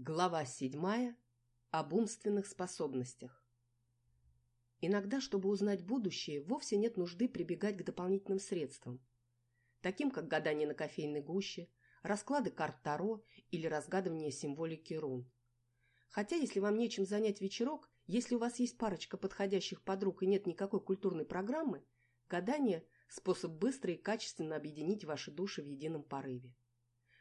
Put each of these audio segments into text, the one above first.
Глава седьмая. Об умственных способностях. Иногда, чтобы узнать будущее, вовсе нет нужды прибегать к дополнительным средствам, таким как гадание на кофейной гуще, расклады карт Таро или разгадывание символики рун. Хотя, если вам нечем занять вечерок, если у вас есть парочка подходящих подруг и нет никакой культурной программы, гадание – способ быстро и качественно объединить ваши души в едином порыве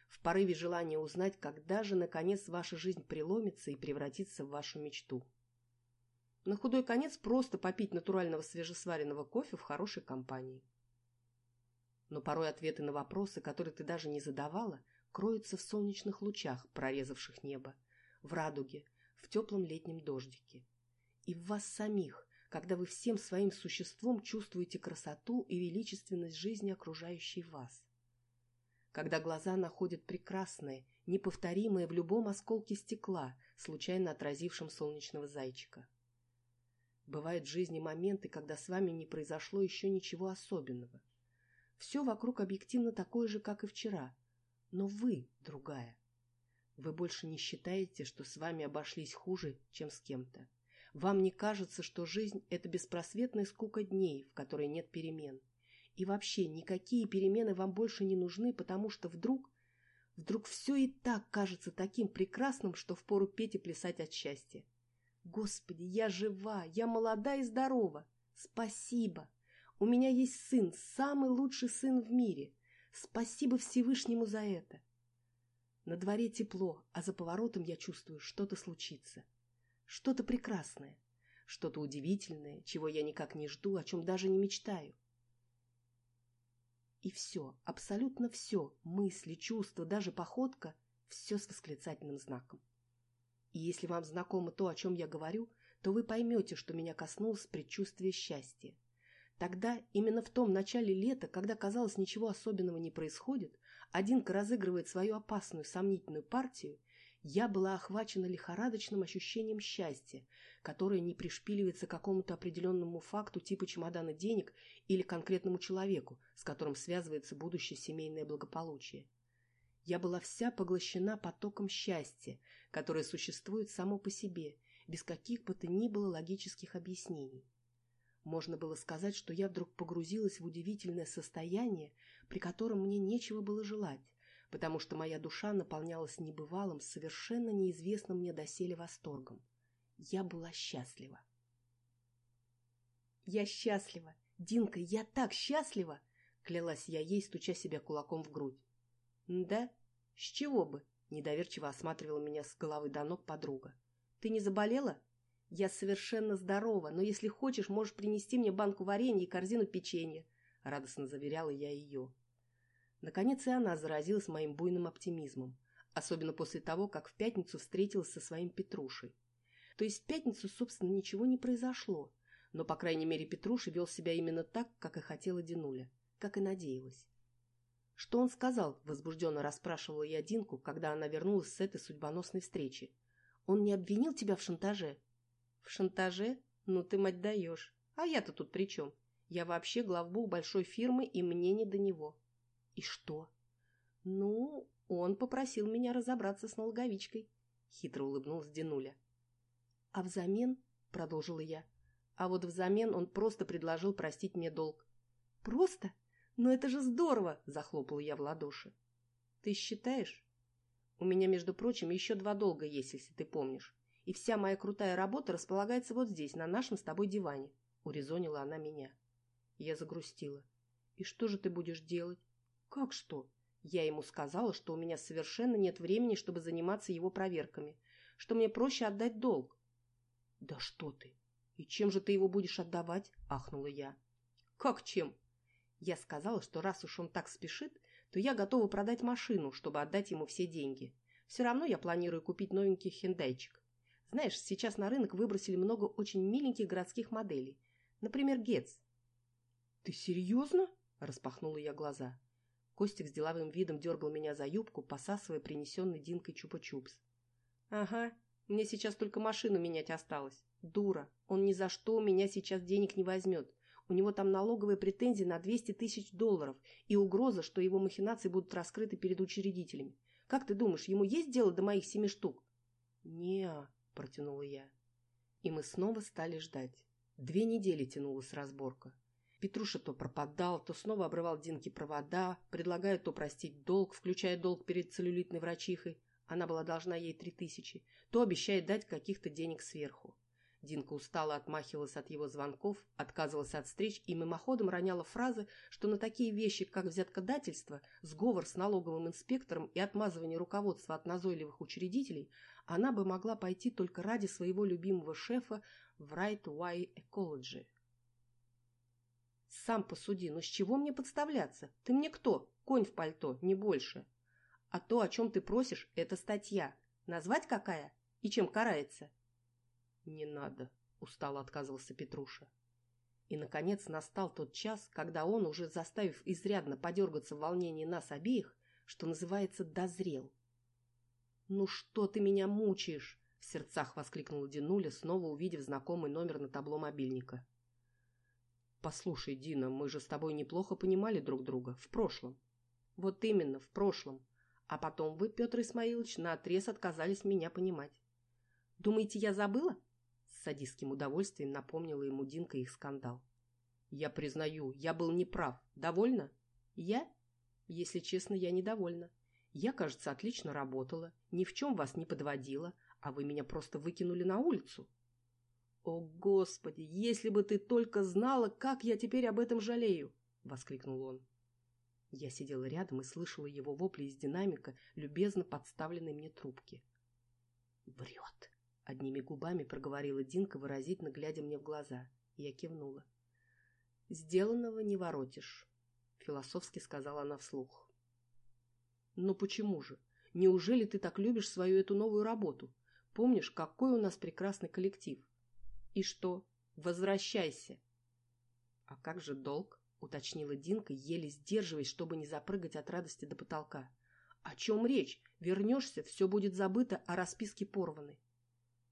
в порыве желания узнать, когда же, наконец, ваша жизнь преломится и превратится в вашу мечту. На худой конец просто попить натурального свежесваренного кофе в хорошей компании. Но порой ответы на вопросы, которые ты даже не задавала, кроются в солнечных лучах, прорезавших небо, в радуге, в теплом летнем дождике. И в вас самих, когда вы всем своим существом чувствуете красоту и величественность жизни, окружающей вас когда глаза находят прекрасное, неповторимое в любом осколке стекла, случайно отразившем солнечного зайчика. Бывают в жизни моменты, когда с вами не произошло еще ничего особенного. Все вокруг объективно такое же, как и вчера, но вы другая. Вы больше не считаете, что с вами обошлись хуже, чем с кем-то. Вам не кажется, что жизнь – это беспросветная скука дней, в которой нет перемен. И вообще никакие перемены вам больше не нужны, потому что вдруг, вдруг все и так кажется таким прекрасным, что впору петь и плясать от счастья. Господи, я жива, я молода и здорова. Спасибо. У меня есть сын, самый лучший сын в мире. Спасибо Всевышнему за это. На дворе тепло, а за поворотом я чувствую, что-то случится. Что-то прекрасное, что-то удивительное, чего я никак не жду, о чем даже не мечтаю. И все, абсолютно все, мысли, чувства, даже походка, все с восклицательным знаком. И если вам знакомо то, о чем я говорю, то вы поймете, что меня коснулось предчувствие счастья. Тогда, именно в том начале лета, когда, казалось, ничего особенного не происходит, Одинка разыгрывает свою опасную, сомнительную партию, я была охвачена лихорадочным ощущением счастья, которое не пришпиливается к какому-то определенному факту типа чемодана денег или конкретному человеку, с которым связывается будущее семейное благополучие. Я была вся поглощена потоком счастья, которое существует само по себе, без каких бы то ни было логических объяснений. Можно было сказать, что я вдруг погрузилась в удивительное состояние, при котором мне нечего было желать, потому что моя душа наполнялась небывалым, совершенно неизвестным мне доселе восторгом. Я была счастлива. Я счастлива! Динка, я так счастлива! Клялась я ей, стуча себя кулаком в грудь. Да? С чего бы? Недоверчиво осматривала меня с головы до ног подруга. Ты не заболела? Я совершенно здорова, но если хочешь, можешь принести мне банку варенья и корзину печенья. Радостно заверяла я ее. Наконец и она заразилась моим буйным оптимизмом, особенно после того, как в пятницу встретилась со своим Петрушей. То есть в пятницу, собственно, ничего не произошло, но, по крайней мере, Петруша вел себя именно так, как и хотела Динуля, как и надеялась. «Что он сказал?» – возбужденно расспрашивала я Динку, когда она вернулась с этой судьбоносной встречи. «Он не обвинил тебя в шантаже?» «В шантаже? Ну ты, мать, даешь. А я-то тут при чем? Я вообще главбух большой фирмы, и мне не до него». «И что?» «Ну, он попросил меня разобраться с налоговичкой», — хитро улыбнулась Динуля. «А взамен?» — продолжила я. «А вот взамен он просто предложил простить мне долг». «Просто? Ну это же здорово!» — захлопала я в ладоши. «Ты считаешь?» «У меня, между прочим, еще два долга есть, если ты помнишь. И вся моя крутая работа располагается вот здесь, на нашем с тобой диване», — урезонила она меня. Я загрустила. «И что же ты будешь делать?» Как что? Я ему сказала, что у меня совершенно нет времени, чтобы заниматься его проверками, что мне проще отдать долг. Да что ты? И чем же ты его будешь отдавать? Ахнула я. Как чем? Я сказала, что раз уж он так спешит, то я готова продать машину, чтобы отдать ему все деньги. Все равно я планирую купить новенький хендайчик. Знаешь, сейчас на рынок выбросили много очень миленьких городских моделей. Например, Гетц. Ты серьезно? Распахнула я глаза. Костик с деловым видом дергал меня за юбку, посасывая принесенный Динкой чупа-чупс. «Ага, мне сейчас только машину менять осталось. Дура, он ни за что у меня сейчас денег не возьмет. У него там налоговые претензии на 200 тысяч долларов и угроза, что его махинации будут раскрыты перед учредителями. Как ты думаешь, ему есть дело до моих семи штук?» не протянула я. И мы снова стали ждать. Две недели тянулась разборка. Петруша то пропадал, то снова обрывал Динке провода, предлагая то простить долг, включая долг перед целлюлитной врачихой, она была должна ей три тысячи, то обещает дать каких-то денег сверху. Динка устало отмахивалась от его звонков, отказывалась от встреч и мимоходом роняла фразы, что на такие вещи, как взяткодательство, сговор с налоговым инспектором и отмазывание руководства от назойливых учредителей, она бы могла пойти только ради своего любимого шефа в Right Way Ecology. «Сам посуди, но с чего мне подставляться? Ты мне кто? Конь в пальто, не больше. А то, о чем ты просишь, это статья. Назвать какая? И чем карается?» «Не надо», — устало отказывался Петруша. И, наконец, настал тот час, когда он, уже заставив изрядно подергаться в волнении нас обеих, что называется, дозрел. «Ну что ты меня мучаешь?» — в сердцах воскликнула Динуля, снова увидев знакомый номер на табло мобильника. «Послушай, Дина, мы же с тобой неплохо понимали друг друга. В прошлом». «Вот именно, в прошлом. А потом вы, Петр Исмаилович, наотрез отказались меня понимать. Думаете, я забыла?» С садистским удовольствием напомнила ему Динка их скандал. «Я признаю, я был неправ. Довольна?» «Я?» «Если честно, я недовольна. Я, кажется, отлично работала, ни в чем вас не подводила, а вы меня просто выкинули на улицу». «О, Господи, если бы ты только знала, как я теперь об этом жалею!» — воскликнул он. Я сидела рядом и слышала его вопли из динамика, любезно подставленной мне трубки. «Врет!» — одними губами проговорила Динка, выразительно глядя мне в глаза. Я кивнула. «Сделанного не воротишь», — философски сказала она вслух. «Но почему же? Неужели ты так любишь свою эту новую работу? Помнишь, какой у нас прекрасный коллектив? И что? Возвращайся!» «А как же долг?» — уточнила Динка, еле сдерживаясь, чтобы не запрыгать от радости до потолка. «О чем речь? Вернешься, все будет забыто, а расписки порваны».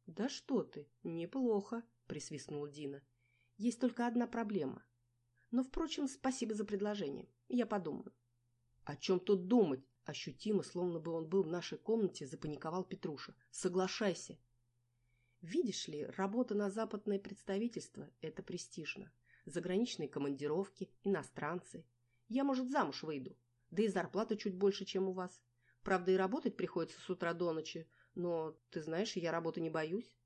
«Да что ты, неплохо», — присвистнула Дина. «Есть только одна проблема. Но, впрочем, спасибо за предложение. Я подумаю». «О чем тут думать?» Ощутимо, словно бы он был в нашей комнате, запаниковал Петруша. «Соглашайся!» Видишь ли, работа на западное представительство – это престижно заграничные командировки, иностранцы. Я, может, замуж выйду, да и зарплата чуть больше, чем у вас. Правда, и работать приходится с утра до ночи, но, ты знаешь, я работы не боюсь.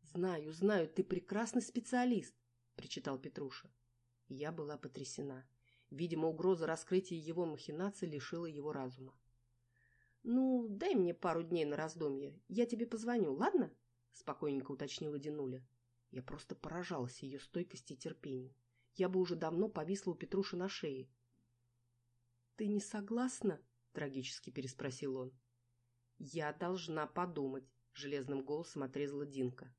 Знаю, знаю, ты прекрасный специалист, причитал Петруша. Я была потрясена. Видимо, угроза раскрытия его махинаций лишила его разума. «Ну, дай мне пару дней на раздумье. Я тебе позвоню, ладно?» — спокойненько уточнила Динуля. Я просто поражалась ее стойкости и терпению. Я бы уже давно повисла у Петруши на шее. «Ты не согласна?» — трагически переспросил он. «Я должна подумать», — железным голосом отрезала Динка.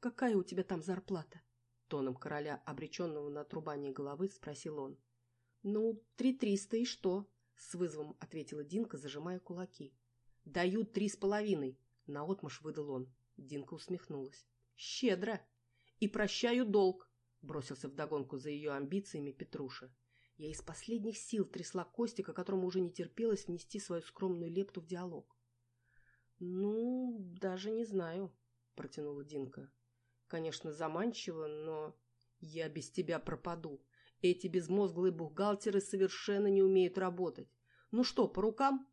«Какая у тебя там зарплата?» Тоном короля, обреченного на отрубание головы, спросил он. «Ну, три триста и что?» — с вызовом ответила Динка, зажимая кулаки. «Дают три с половиной!» — наотмашь выдал он. Динка усмехнулась. Щедро. И прощаю долг, бросился вдогонку за ее амбициями Петруша. Я из последних сил трясла Костика, которому уже не терпелось внести свою скромную лепту в диалог. «Ну, даже не знаю», — протянула Динка. «Конечно, заманчиво, но я без тебя пропаду. Эти безмозглые бухгалтеры совершенно не умеют работать. Ну что, по рукам?»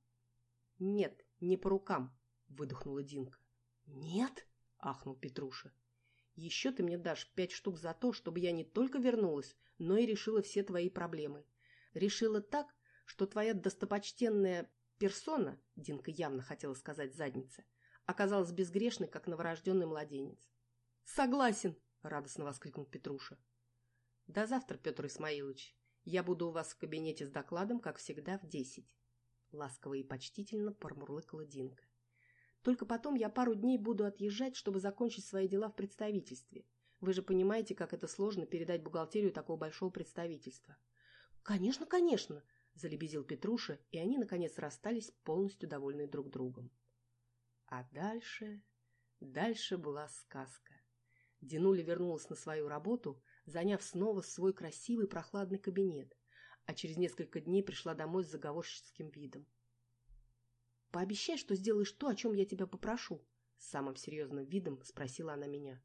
«Нет, не по рукам», — выдохнула Динка. «Нет?» ахнул Петруша. Еще ты мне дашь пять штук за то, чтобы я не только вернулась, но и решила все твои проблемы. Решила так, что твоя достопочтенная персона, Динка явно хотела сказать задница, оказалась безгрешной, как новорожденный младенец. Согласен, радостно воскликнул Петруша. До завтра, Петр Исмаилович. Я буду у вас в кабинете с докладом, как всегда, в десять. Ласково и почтительно промурлыкала Динка. Только потом я пару дней буду отъезжать, чтобы закончить свои дела в представительстве. Вы же понимаете, как это сложно передать бухгалтерию такого большого представительства. Конечно, конечно, залебезил Петруша, и они, наконец, расстались, полностью довольны друг другом. А дальше... Дальше была сказка. Динуля вернулась на свою работу, заняв снова свой красивый прохладный кабинет, а через несколько дней пришла домой с заговорщическим видом. Пообещай, что сделаешь то, о чем я тебя попрошу. С самым серьезным видом спросила она меня.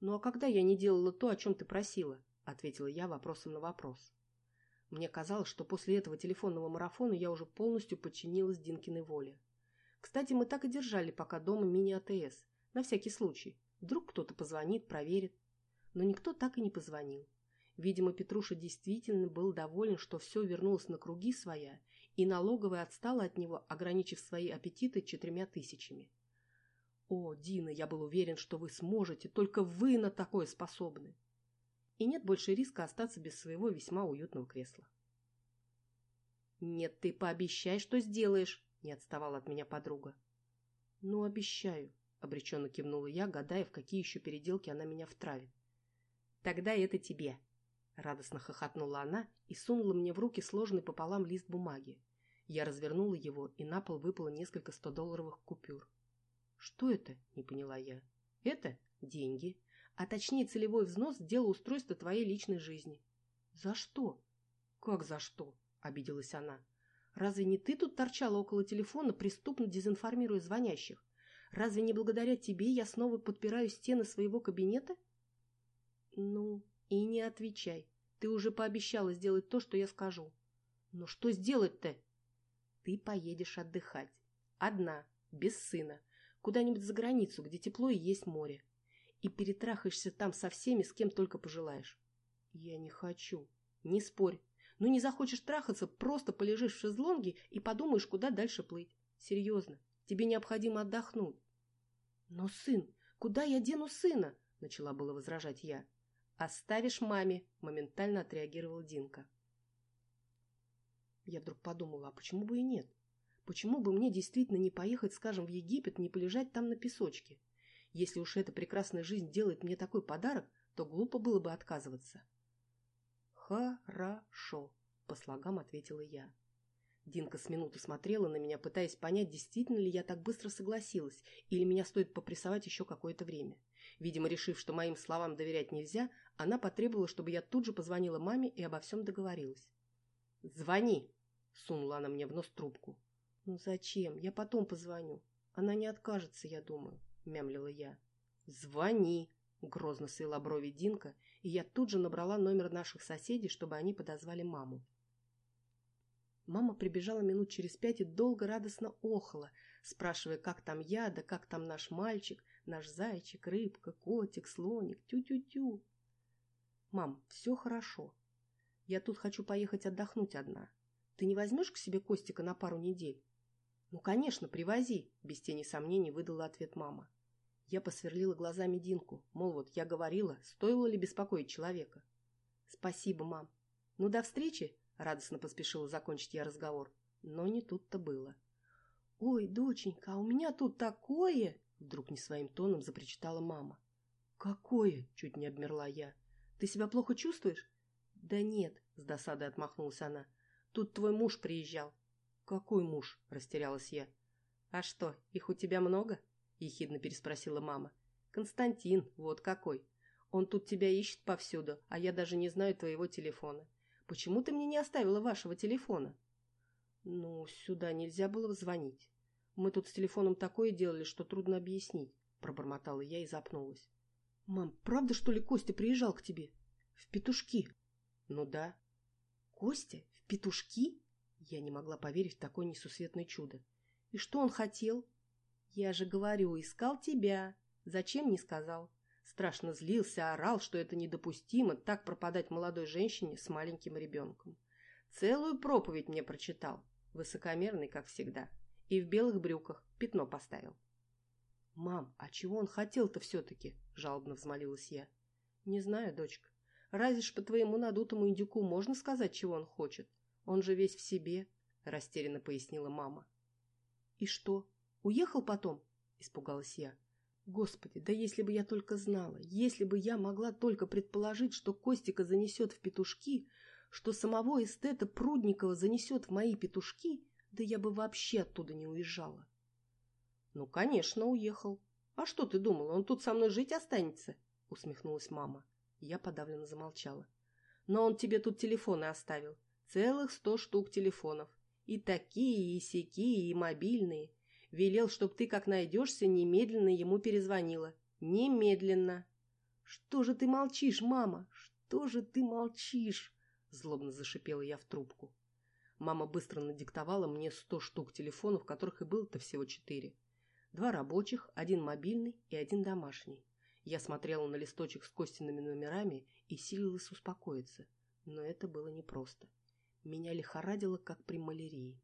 Ну а когда я не делала то, о чем ты просила? Ответила я вопросом на вопрос. Мне казалось, что после этого телефонного марафона я уже полностью подчинилась Динкиной воле. Кстати, мы так и держали пока дома мини-АТС, на всякий случай. Вдруг кто-то позвонит, проверит. Но никто так и не позвонил. Видимо, Петруша действительно был доволен, что все вернулось на круги своя, и налоговая отстала от него, ограничив свои аппетиты четырьмя тысячами. О, Дина, я был уверен, что вы сможете, только вы на такое способны. И нет больше риска остаться без своего весьма уютного кресла. Нет, ты пообещай, что сделаешь, не отставала от меня подруга. Ну, обещаю, обреченно кивнула я, гадая, в какие еще переделки она меня втравит. Тогда это тебе, Радостно хохотнула она и сунула мне в руки сложенный пополам лист бумаги. Я развернула его, и на пол выпало несколько стодолларовых купюр. «Что это?» – не поняла я. «Это деньги, а точнее целевой взнос в дело устройства твоей личной жизни». «За что?» «Как за что?» – обиделась она. «Разве не ты тут торчала около телефона, преступно дезинформируя звонящих? Разве не благодаря тебе я снова подпираю стены своего кабинета?» «Ну, и не отвечай. Ты уже пообещала сделать то, что я скажу. Но что сделать-то? Ты поедешь отдыхать. Одна, без сына. Куда-нибудь за границу, где тепло и есть море. И перетрахаешься там со всеми, с кем только пожелаешь. Я не хочу. Не спорь. Ну не захочешь трахаться, просто полежишь в шезлонге и подумаешь, куда дальше плыть. Серьезно, тебе необходимо отдохнуть. Но сын, куда я дену сына? Начала было возражать я. «Оставишь маме», — моментально отреагировал Динка. Я вдруг подумала, а почему бы и нет? Почему бы мне действительно не поехать, скажем, в Египет, не полежать там на песочке? Если уж эта прекрасная жизнь делает мне такой подарок, то глупо было бы отказываться. «Хорошо», — по слогам ответила я. Динка с минуты смотрела на меня, пытаясь понять, действительно ли я так быстро согласилась, или меня стоит попрессовать еще какое-то время. Видимо, решив, что моим словам доверять нельзя, она потребовала, чтобы я тут же позвонила маме и обо всем договорилась. «Звони!» — сунула она мне в нос трубку. «Ну зачем? Я потом позвоню. Она не откажется, я думаю», — мямлила я. «Звони!» — грозно свела брови Динка, и я тут же набрала номер наших соседей, чтобы они подозвали маму. Мама прибежала минут через пять и долго радостно охала, спрашивая, как там я, да как там наш мальчик, наш зайчик, рыбка, котик, слоник, тю-тю-тю. «Мам, все хорошо. Я тут хочу поехать отдохнуть одна. Ты не возьмешь к себе Костика на пару недель?» «Ну, конечно, привози», — без тени сомнений выдала ответ мама. Я посверлила глазами Динку, мол, вот я говорила, стоило ли беспокоить человека. «Спасибо, мам. Ну, до встречи», — радостно поспешила закончить я разговор. Но не тут-то было. «Ой, доченька, а у меня тут такое!» Вдруг не своим тоном запричитала мама. «Какое?» — чуть не обмерла я. Ты себя плохо чувствуешь? Да нет, с досадой отмахнулась она. Тут твой муж приезжал. Какой муж? Растерялась я. А что, их у тебя много? Ехидно переспросила мама. Константин, вот какой. Он тут тебя ищет повсюду, а я даже не знаю твоего телефона. Почему ты мне не оставила вашего телефона? Ну, сюда нельзя было звонить. Мы тут с телефоном такое делали, что трудно объяснить, пробормотала я и запнулась. «Мам, правда, что ли, Костя приезжал к тебе? В петушки?» «Ну да». «Костя? В петушки?» Я не могла поверить в такое несусветное чудо. «И что он хотел?» «Я же говорю, искал тебя. Зачем не сказал?» Страшно злился, орал, что это недопустимо так пропадать молодой женщине с маленьким ребенком. Целую проповедь мне прочитал, высокомерный, как всегда, и в белых брюках пятно поставил. «Мам, а чего он хотел-то все-таки?» – жалобно взмолилась я. «Не знаю, дочка. Разве ж по твоему надутому индюку можно сказать, чего он хочет? Он же весь в себе», – растерянно пояснила мама. «И что, уехал потом?» – испугалась я. Господи, да если бы я только знала, если бы я могла только предположить, что Костика занесет в петушки, что самого эстета Прудникова занесет в мои петушки, да я бы вообще оттуда не уезжала. «Ну, конечно, уехал. А что ты думала, он тут со мной жить останется?» усмехнулась мама. Я подавленно замолчала. «Но он тебе тут телефоны оставил. Целых сто штук телефонов. И такие, и сякие, и мобильные. Велел, чтоб ты, как найдешься, немедленно ему перезвонила. Немедленно. Что же ты молчишь, мама? Что же ты молчишь? Злобно зашипела я в трубку. Мама быстро надиктовала мне сто штук телефонов, которых и было-то всего четыре. Два рабочих, один мобильный и один домашний. Я смотрела на листочек с Костиными номерами и силилась успокоиться. Но это было непросто. Меня лихорадило, как при малярии.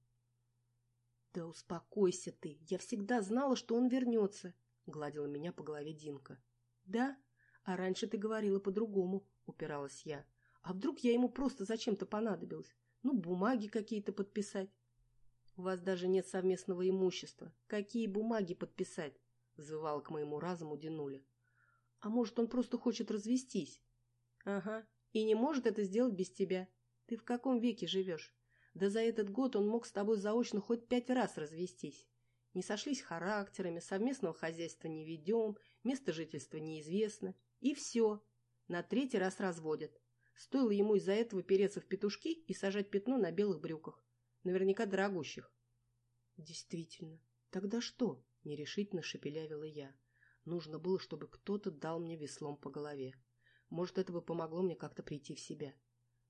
«Да успокойся ты! Я всегда знала, что он вернется!» — гладила меня по голове Динка. «Да? А раньше ты говорила по-другому», — упиралась я. «А вдруг я ему просто зачем-то понадобилась? Ну, бумаги какие-то подписать?» «У вас даже нет совместного имущества. Какие бумаги подписать?» — взвывала к моему разуму Динуля. «А может, он просто хочет развестись?» «Ага, и не может это сделать без тебя. Ты в каком веке живешь? Да за этот год он мог с тобой заочно хоть пять раз развестись. Не сошлись характерами, совместного хозяйства не ведем, место жительства неизвестно. И все. На третий раз разводят. Стоило ему из-за этого переться в петушки и сажать пятно на белых брюках. Наверняка дорогущих. Действительно. Тогда что? Нерешительно шепелявила я. Нужно было, чтобы кто-то дал мне веслом по голове. Может, это бы помогло мне как-то прийти в себя.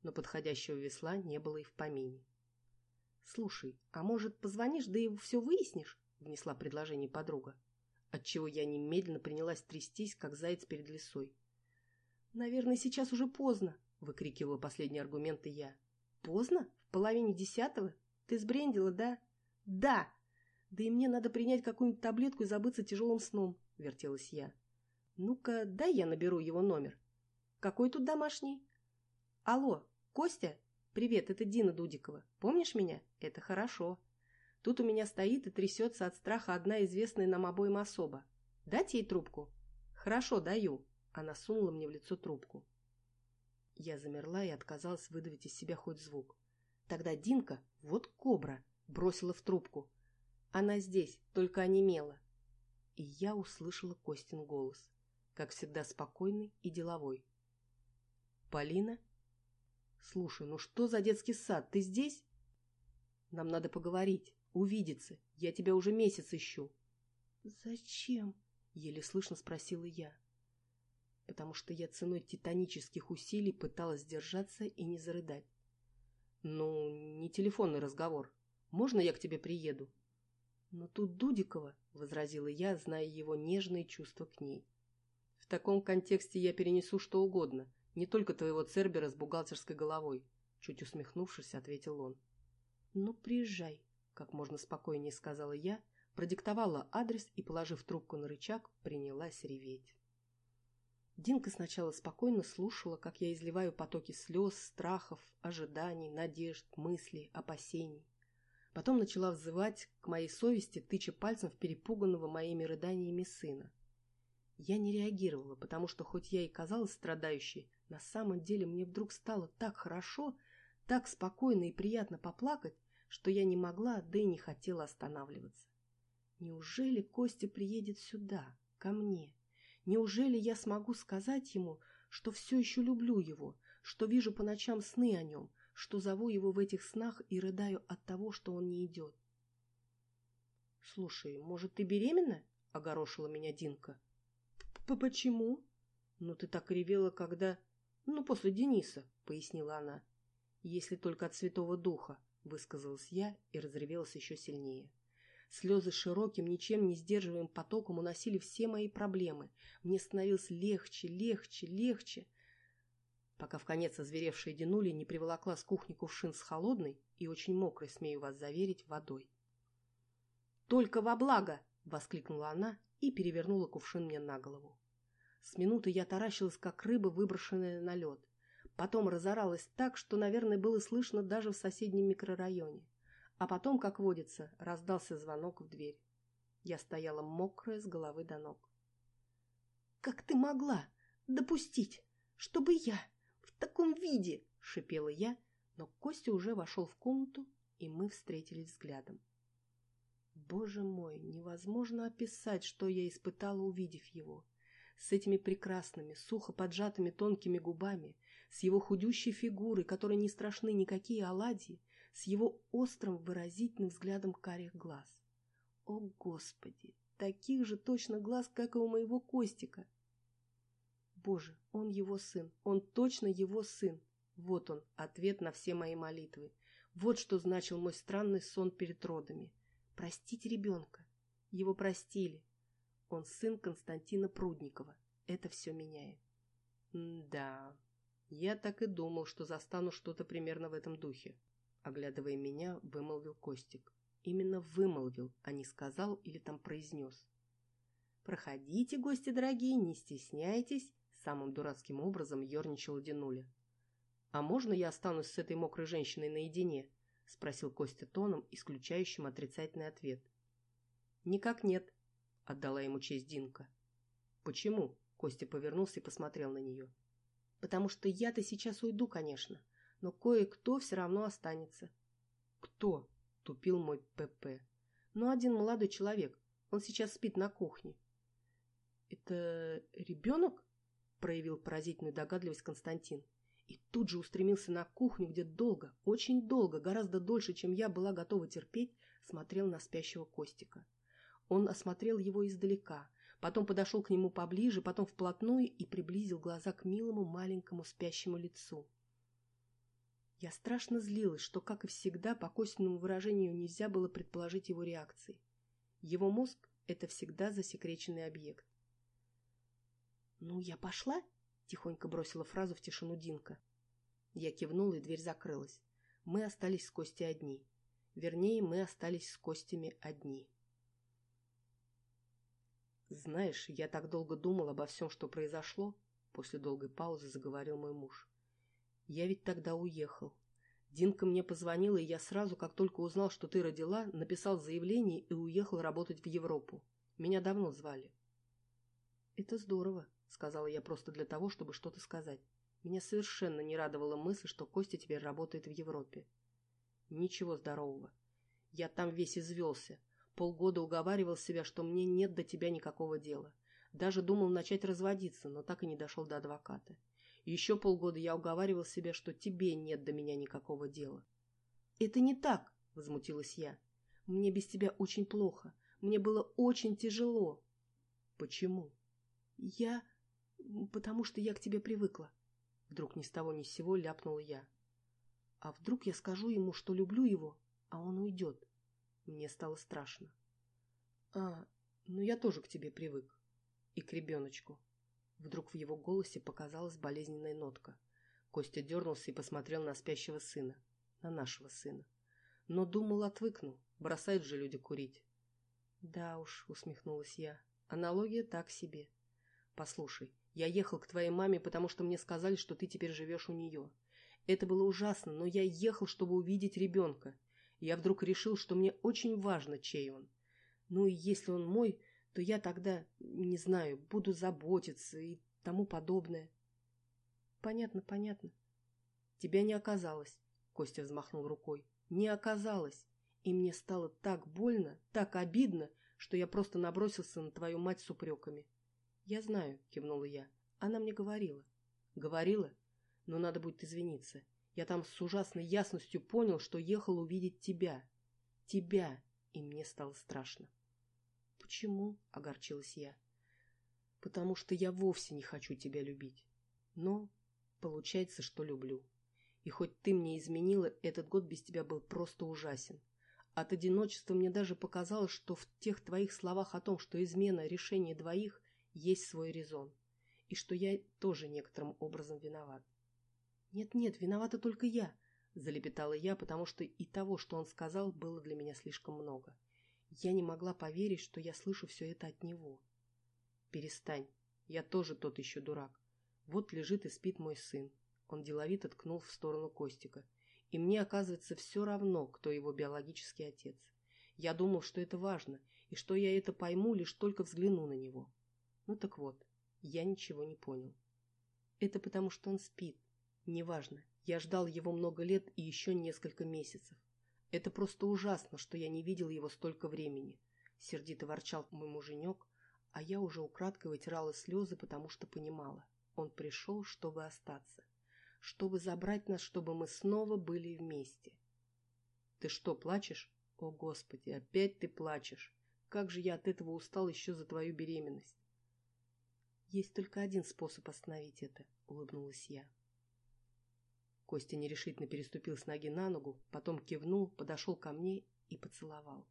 Но подходящего весла не было и в помине. «Слушай, а может, позвонишь, да и все выяснишь?» — внесла предложение подруга, отчего я немедленно принялась трястись, как заяц перед лесой. «Наверное, сейчас уже поздно», — выкрикивала последние аргументы я. «Поздно? В половине десятого? Ты сбрендила, да?» «Да!» «Да и мне надо принять какую-нибудь таблетку и забыться тяжелым сном», — вертелась я. «Ну-ка, дай я наберу его номер». «Какой тут домашний?» «Алло, Костя?» «Привет, это Дина Дудикова. Помнишь меня? Это хорошо. Тут у меня стоит и трясется от страха одна известная нам обоим особа. Дать ей трубку?» «Хорошо, даю». Она сунула мне в лицо трубку. Я замерла и отказалась выдавить из себя хоть звук. Тогда Динка, вот кобра, бросила в трубку. Она здесь, только онемела. И я услышала Костин голос, как всегда спокойный и деловой. «Полина?» «Слушай, ну что за детский сад? Ты здесь?» «Нам надо поговорить, увидеться. Я тебя уже месяц ищу». «Зачем?» — еле слышно спросила я. Потому что я ценой титанических усилий пыталась сдержаться и не зарыдать. «Ну, не телефонный разговор. Можно я к тебе приеду?» «Но тут Дудикова», — возразила я, зная его нежные чувства к ней. «В таком контексте я перенесу что угодно, не только твоего Цербера с бухгалтерской головой, чуть усмехнувшись, ответил он. Ну, приезжай, как можно спокойнее сказала я, продиктовала адрес и, положив трубку на рычаг, принялась реветь. Динка сначала спокойно слушала, как я изливаю потоки слез, страхов, ожиданий, надежд, мыслей, опасений. Потом начала взывать к моей совести, тыча пальцем в перепуганного моими рыданиями сына. Я не реагировала, потому что хоть я и казалась страдающей, на самом деле мне вдруг стало так хорошо, так спокойно и приятно поплакать, что я не могла, да и не хотела останавливаться. Неужели Костя приедет сюда, ко мне? Неужели я смогу сказать ему, что все еще люблю его, что вижу по ночам сны о нем, что зову его в этих снах и рыдаю от того, что он не идет? «Слушай, может, ты беременна?» — огорошила меня Динка. «Почему?» «Ну, ты так ревела, когда...» «Ну, после Дениса», — пояснила она. «Если только от Святого Духа», — высказалась я и разревелась еще сильнее. Слезы широким, ничем не сдерживаемым потоком уносили все мои проблемы. Мне становилось легче, легче, легче. Пока в конец озверевшая Динули не приволокла с кухни кувшин с холодной и очень мокрой, смею вас заверить, водой. «Только во благо!» — воскликнула она и перевернула кувшин мне на голову. С минуты я таращилась, как рыба, выброшенная на лед. Потом разоралась так, что, наверное, было слышно даже в соседнем микрорайоне. А потом, как водится, раздался звонок в дверь. Я стояла мокрая с головы до ног. «Как ты могла допустить, чтобы я в таком виде?» — шипела я, но Костя уже вошел в комнату, и мы встретились взглядом. Боже мой, невозможно описать, что я испытала, увидев его с этими прекрасными, сухо поджатыми тонкими губами, с его худющей фигурой, которой не страшны никакие оладьи, с его острым выразительным взглядом карих глаз. О, Господи! Таких же точно глаз, как и у моего Костика. Боже, он его сын, он точно его сын. Вот он, ответ на все мои молитвы. Вот что значил мой странный сон перед родами. Простить ребенка. Его простили. Он сын Константина Прудникова. Это все меняет. М да, я так и думал, что застану что-то примерно в этом духе. Оглядывая меня, вымолвил Костик. Именно вымолвил, а не сказал или там произнес. «Проходите, гости дорогие, не стесняйтесь», самым дурацким образом ерничала Динуля. «А можно я останусь с этой мокрой женщиной наедине?» — спросил Костя тоном, исключающим отрицательный ответ. «Никак нет», — отдала ему честь Динка. «Почему?» — Костя повернулся и посмотрел на нее. «Потому что я-то сейчас уйду, конечно, но кое-кто все равно останется». «Кто?» тупил мой ПП. Ну, один молодой человек. Он сейчас спит на кухне. Это ребенок? Проявил поразительную догадливость Константин. И тут же устремился на кухню, где долго, очень долго, гораздо дольше, чем я была готова терпеть, смотрел на спящего Костика. Он осмотрел его издалека, потом подошел к нему поближе, потом вплотную и приблизил глаза к милому маленькому спящему лицу. Я страшно злилась, что, как и всегда, по косвенному выражению нельзя было предположить его реакции. Его мозг — это всегда засекреченный объект. «Ну, я пошла?» — тихонько бросила фразу в тишину Динка. Я кивнула, и дверь закрылась. Мы остались с Костей одни. Вернее, мы остались с Костями одни. «Знаешь, я так долго думал обо всем, что произошло», — после долгой паузы заговорил мой муж. Я ведь тогда уехал. Динка мне позвонила, и я сразу, как только узнал, что ты родила, написал заявление и уехал работать в Европу. Меня давно звали. Это здорово, сказала я просто для того, чтобы что-то сказать. Меня совершенно не радовала мысль, что Костя теперь работает в Европе. Ничего здорового. Я там весь извелся. Полгода уговаривал себя, что мне нет до тебя никакого дела. Даже думал начать разводиться, но так и не дошел до адвоката. Еще полгода я уговаривал себя, что тебе нет до меня никакого дела. «Это не так!» — возмутилась я. «Мне без тебя очень плохо. Мне было очень тяжело». «Почему?» «Я... потому что я к тебе привыкла». Вдруг ни с того ни с сего ляпнула я. «А вдруг я скажу ему, что люблю его, а он уйдет?» Мне стало страшно. «А, ну я тоже к тебе привык. И к ребеночку. Вдруг в его голосе показалась болезненная нотка. Костя дернулся и посмотрел на спящего сына. На нашего сына. Но думал, отвыкну. Бросают же люди курить. Да уж, усмехнулась я. Аналогия так себе. Послушай, я ехал к твоей маме, потому что мне сказали, что ты теперь живешь у нее. Это было ужасно, но я ехал, чтобы увидеть ребенка. Я вдруг решил, что мне очень важно, чей он. Ну и если он мой, то я тогда, не знаю, буду заботиться и тому подобное. Понятно, понятно. Тебя не оказалось, Костя взмахнул рукой. Не оказалось. И мне стало так больно, так обидно, что я просто набросился на твою мать с упреками. Я знаю, кивнула я. Она мне говорила. Говорила? Но надо будет извиниться. Я там с ужасной ясностью понял, что ехал увидеть тебя. Тебя. И мне стало страшно. «Почему?» — огорчилась я. «Потому что я вовсе не хочу тебя любить. Но получается, что люблю. И хоть ты мне изменила, этот год без тебя был просто ужасен. От одиночества мне даже показалось, что в тех твоих словах о том, что измена — решение двоих, есть свой резон. И что я тоже некоторым образом виноват. «Нет-нет, виновата только я», — залепетала я, потому что и того, что он сказал, было для меня слишком много. Я не могла поверить, что я слышу все это от него. Перестань. Я тоже тот еще дурак. Вот лежит и спит мой сын. Он деловито ткнул в сторону Костика. И мне, оказывается, все равно, кто его биологический отец. Я думал, что это важно, и что я это пойму, лишь только взгляну на него. Ну так вот, я ничего не понял. Это потому, что он спит. Неважно, я ждал его много лет и еще несколько месяцев. Это просто ужасно, что я не видел его столько времени. Сердито ворчал мой муженек, а я уже украдкой вытирала слезы, потому что понимала. Он пришел, чтобы остаться. Чтобы забрать нас, чтобы мы снова были вместе. Ты что, плачешь? О, Господи, опять ты плачешь. Как же я от этого устал еще за твою беременность. Есть только один способ остановить это, улыбнулась я. Костя нерешительно переступил с ноги на ногу, потом кивнул, подошел ко мне и поцеловал.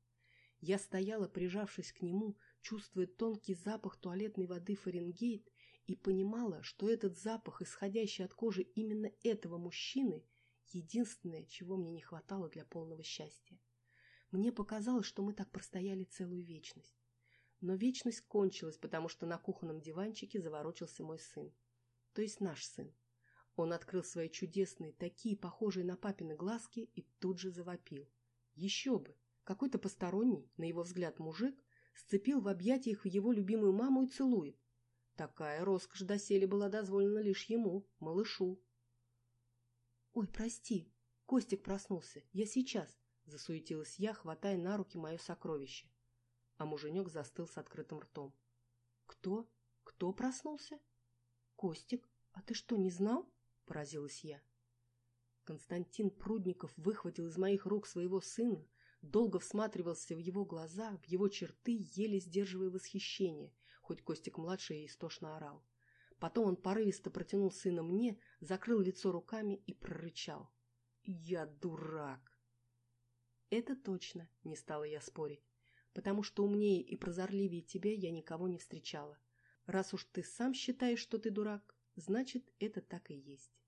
Я стояла, прижавшись к нему, чувствуя тонкий запах туалетной воды Фаренгейт и понимала, что этот запах, исходящий от кожи именно этого мужчины, единственное, чего мне не хватало для полного счастья. Мне показалось, что мы так простояли целую вечность. Но вечность кончилась, потому что на кухонном диванчике заворочился мой сын. То есть наш сын. Он открыл свои чудесные, такие похожие на папины глазки и тут же завопил. Еще бы! Какой-то посторонний, на его взгляд мужик, сцепил в объятиях его любимую маму и целует. Такая роскошь доселе была дозволена лишь ему, малышу. «Ой, прости, Костик проснулся, я сейчас», — засуетилась я, хватая на руки мое сокровище. А муженек застыл с открытым ртом. «Кто? Кто проснулся?» «Костик, а ты что, не знал?» — поразилась я. Константин Прудников выхватил из моих рук своего сына, долго всматривался в его глаза, в его черты, еле сдерживая восхищение, хоть Костик-младший истошно орал. Потом он порывисто протянул сына мне, закрыл лицо руками и прорычал. «Я дурак!» «Это точно», — не стала я спорить, «потому что умнее и прозорливее тебя я никого не встречала. Раз уж ты сам считаешь, что ты дурак, значит, это так и есть».